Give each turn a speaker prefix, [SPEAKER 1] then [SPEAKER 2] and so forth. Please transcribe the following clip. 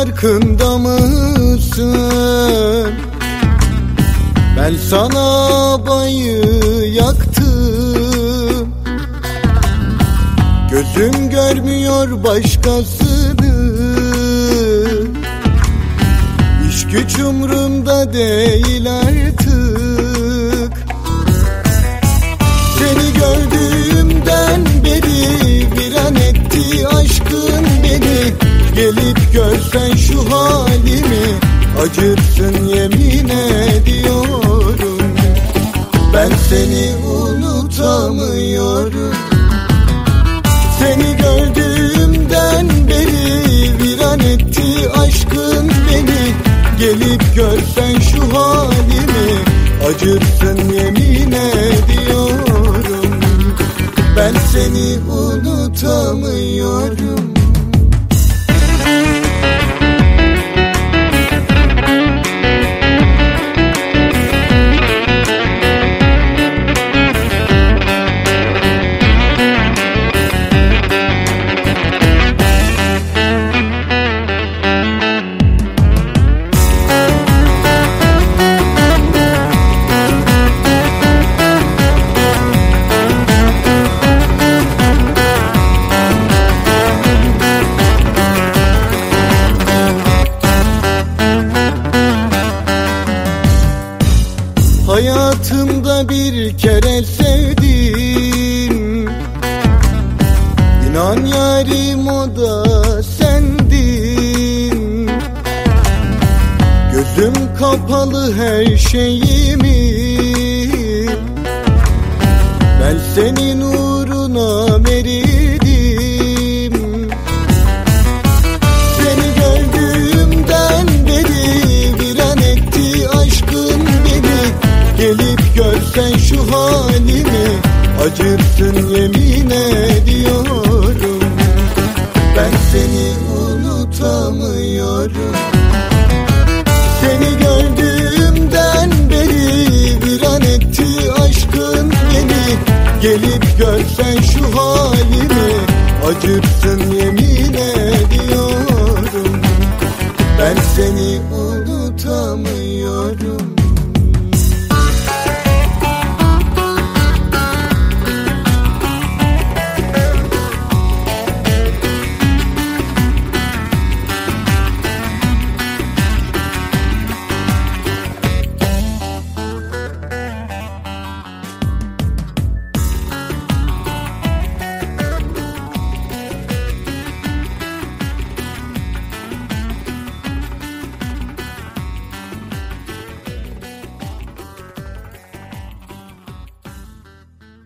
[SPEAKER 1] Farkında mısın? Ben sana bayı yaktım. Gözüm görmüyor başkasını. İş güç umrumda değil artık halimi acırsın yemin ediyorum Ben seni unutamıyorum. Seni gördüğümden beri bir an etti aşkın beni. Gelip görsen şu halimi acırsın yemin ediyorum Ben seni unutamıyorum Hayatımda bir kere sevdim. İnan yarim o da sendin. Gözüm kapalı her şeyimi. Ben senin görsen şu halimi acırsın yemin ediyorum Ben seni unutamıyorum. Seni gördüğümden beri bir an etti aşkın beni. Gelip görsen şu halimi acırsın yemin